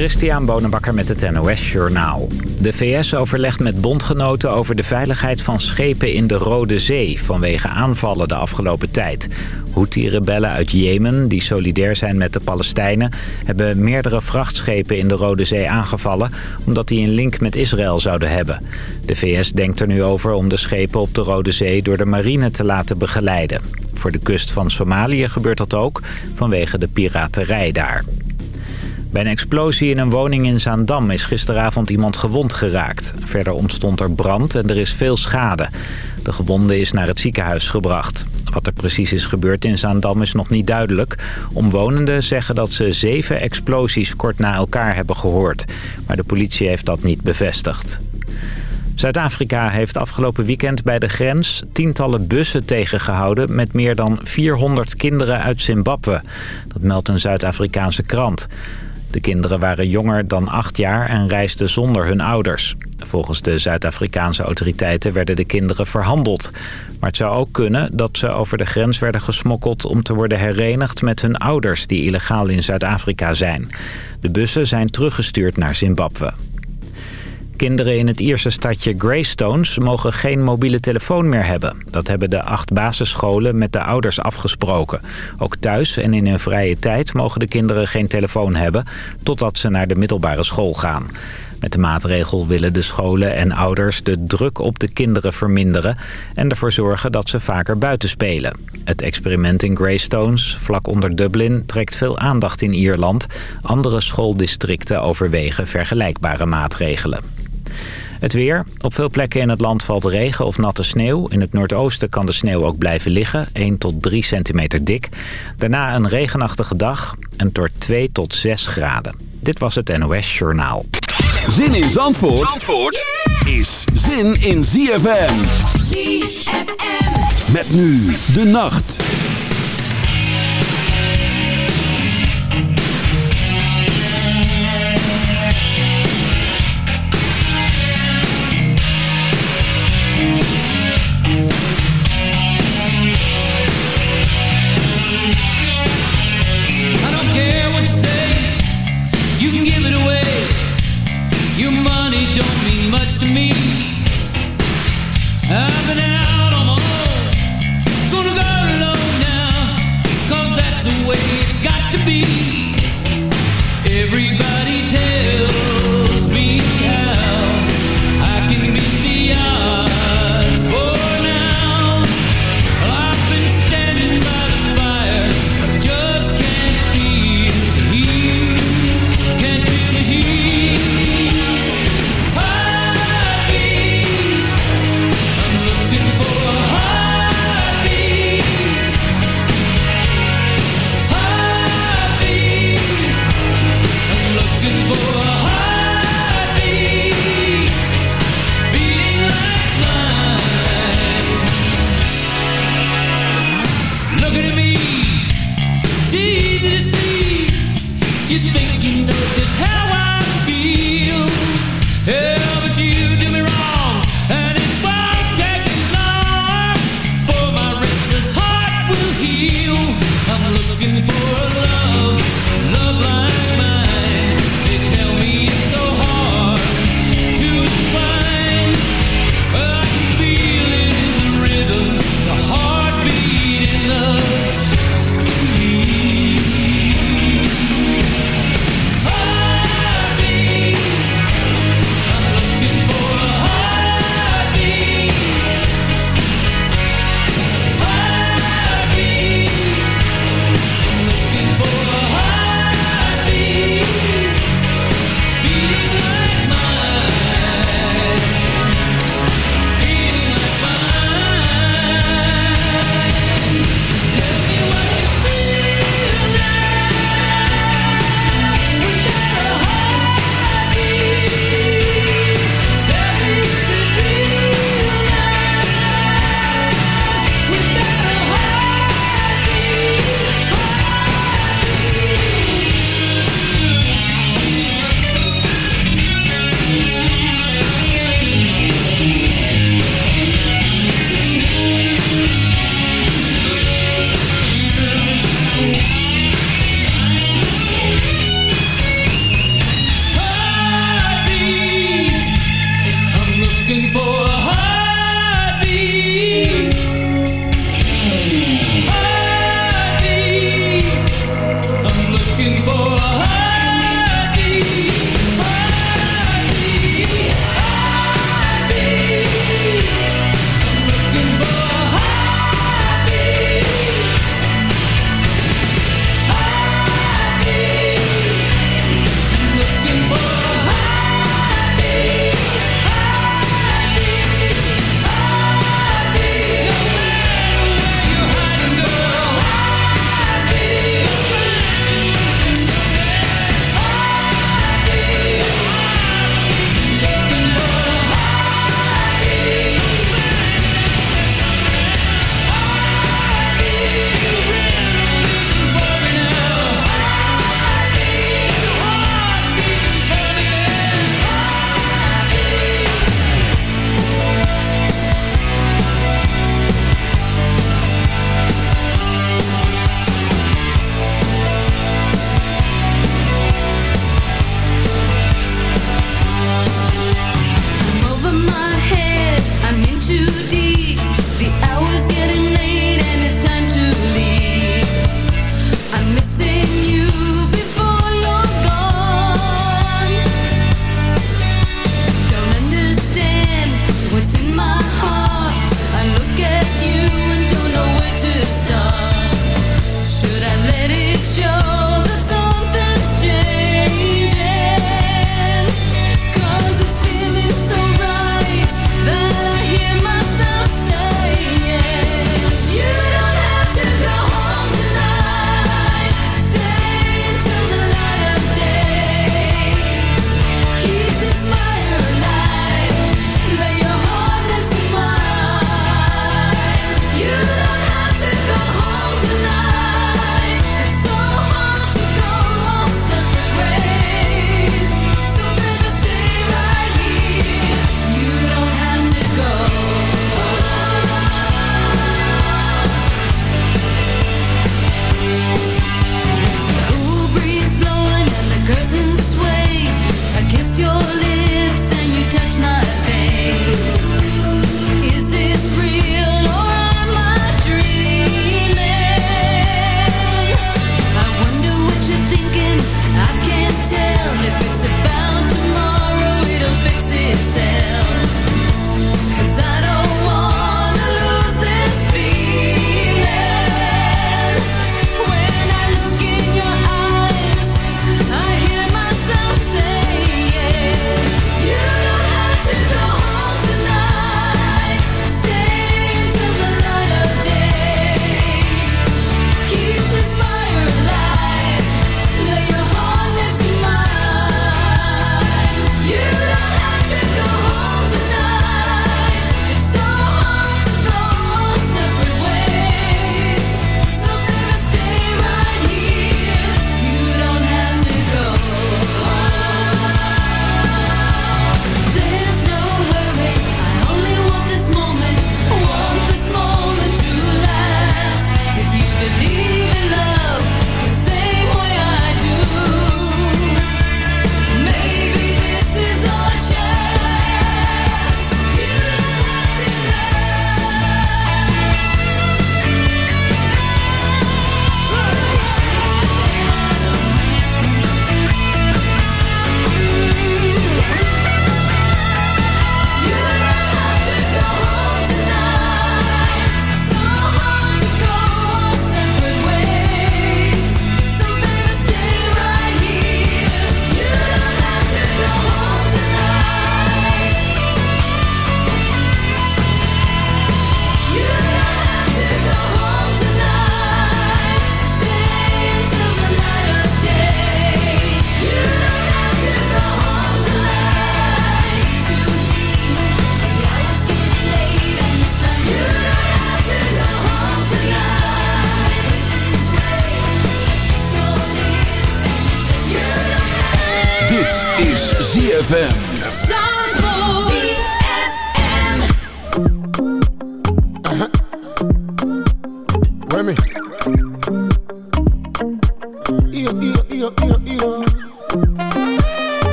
Christian Bonenbakker met het NOS Journaal. De VS overlegt met bondgenoten over de veiligheid van schepen in de Rode Zee... vanwege aanvallen de afgelopen tijd. Houthi-rebellen uit Jemen, die solidair zijn met de Palestijnen... hebben meerdere vrachtschepen in de Rode Zee aangevallen... omdat die een link met Israël zouden hebben. De VS denkt er nu over om de schepen op de Rode Zee... door de marine te laten begeleiden. Voor de kust van Somalië gebeurt dat ook vanwege de piraterij daar. Bij een explosie in een woning in Zaandam is gisteravond iemand gewond geraakt. Verder ontstond er brand en er is veel schade. De gewonde is naar het ziekenhuis gebracht. Wat er precies is gebeurd in Zaandam is nog niet duidelijk. Omwonenden zeggen dat ze zeven explosies kort na elkaar hebben gehoord. Maar de politie heeft dat niet bevestigd. Zuid-Afrika heeft afgelopen weekend bij de grens tientallen bussen tegengehouden... met meer dan 400 kinderen uit Zimbabwe. Dat meldt een Zuid-Afrikaanse krant. De kinderen waren jonger dan acht jaar en reisden zonder hun ouders. Volgens de Zuid-Afrikaanse autoriteiten werden de kinderen verhandeld. Maar het zou ook kunnen dat ze over de grens werden gesmokkeld... om te worden herenigd met hun ouders die illegaal in Zuid-Afrika zijn. De bussen zijn teruggestuurd naar Zimbabwe. Kinderen in het Ierse stadje Greystones mogen geen mobiele telefoon meer hebben. Dat hebben de acht basisscholen met de ouders afgesproken. Ook thuis en in hun vrije tijd mogen de kinderen geen telefoon hebben... totdat ze naar de middelbare school gaan. Met de maatregel willen de scholen en ouders de druk op de kinderen verminderen... en ervoor zorgen dat ze vaker buiten spelen. Het experiment in Greystones, vlak onder Dublin, trekt veel aandacht in Ierland. Andere schooldistricten overwegen vergelijkbare maatregelen. Het weer. Op veel plekken in het land valt regen of natte sneeuw. In het noordoosten kan de sneeuw ook blijven liggen. 1 tot 3 centimeter dik. Daarna een regenachtige dag. En tot 2 tot 6 graden. Dit was het NOS Journaal. Zin in Zandvoort, Zandvoort is zin in ZFM. ZFM. Met nu de nacht.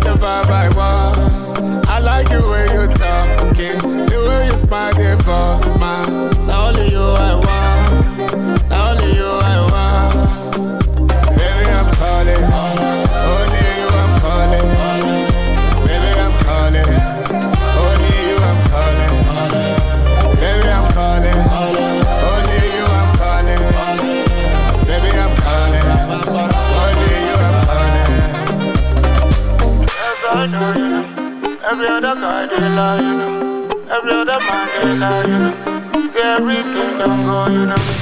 vibe I want. I like the way you talking, the way you smile, give smile. Only you I want. other guy they you know. Every other man they you know. See everything don't go, you know.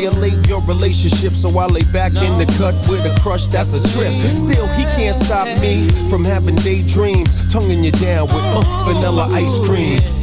Violate your relationship, so I lay back in the cut with a crush that's a trip. Still, he can't stop me from having daydreams, tonguing you down with uh, vanilla ice cream.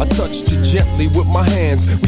I touched you gently with my hands. We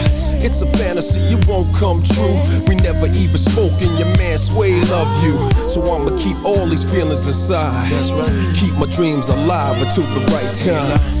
it's a fantasy, it won't come true. We never even spoke, and your man Sway love you. So I'ma keep all these feelings inside. That's right. Keep my dreams alive until the right time.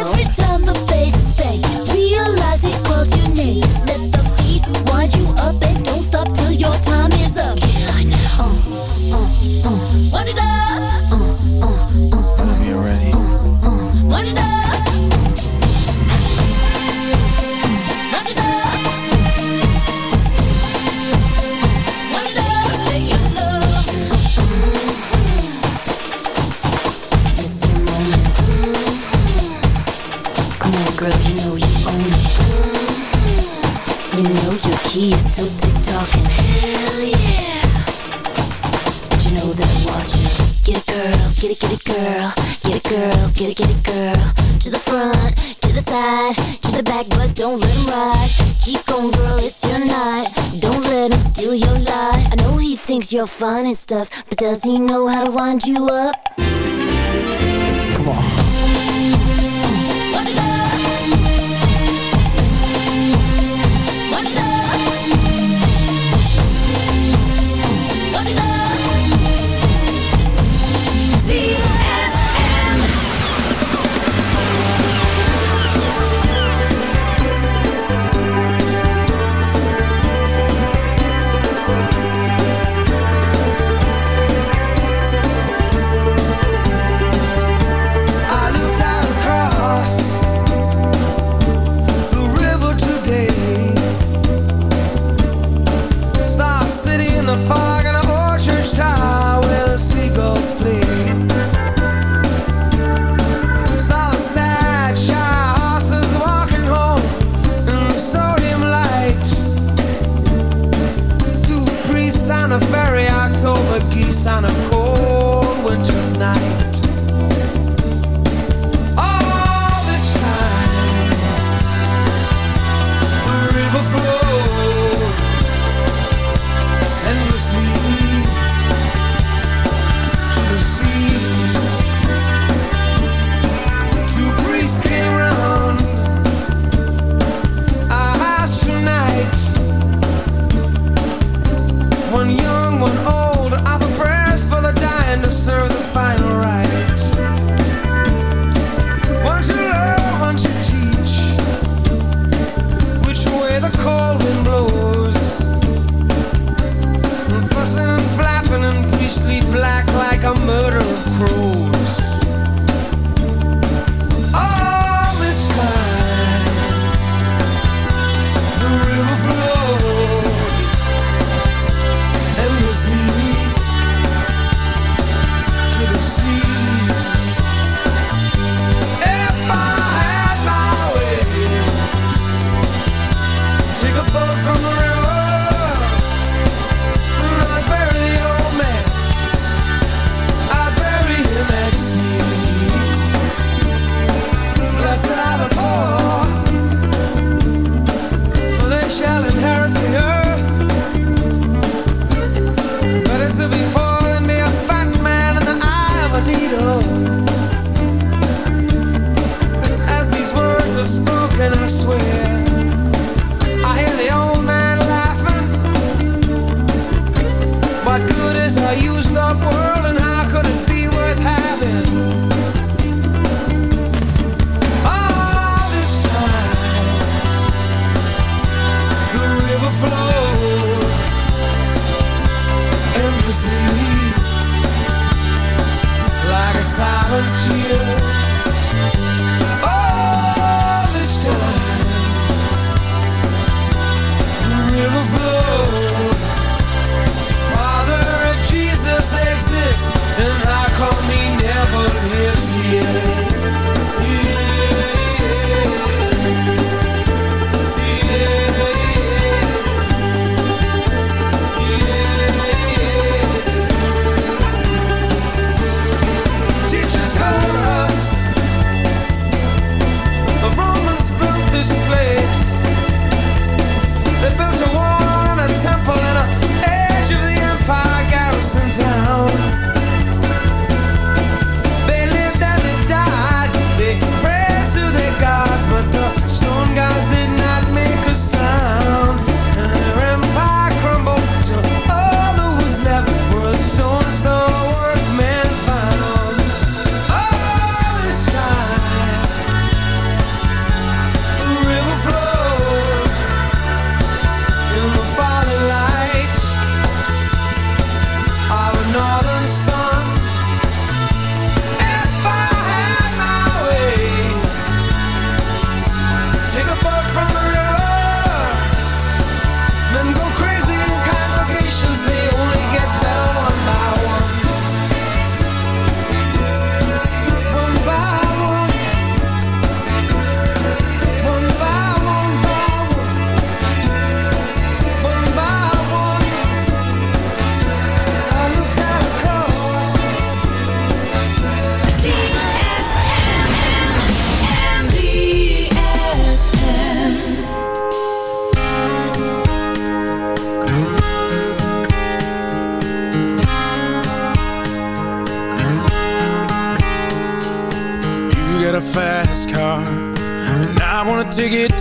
and stuff, but does he know how to wind you up?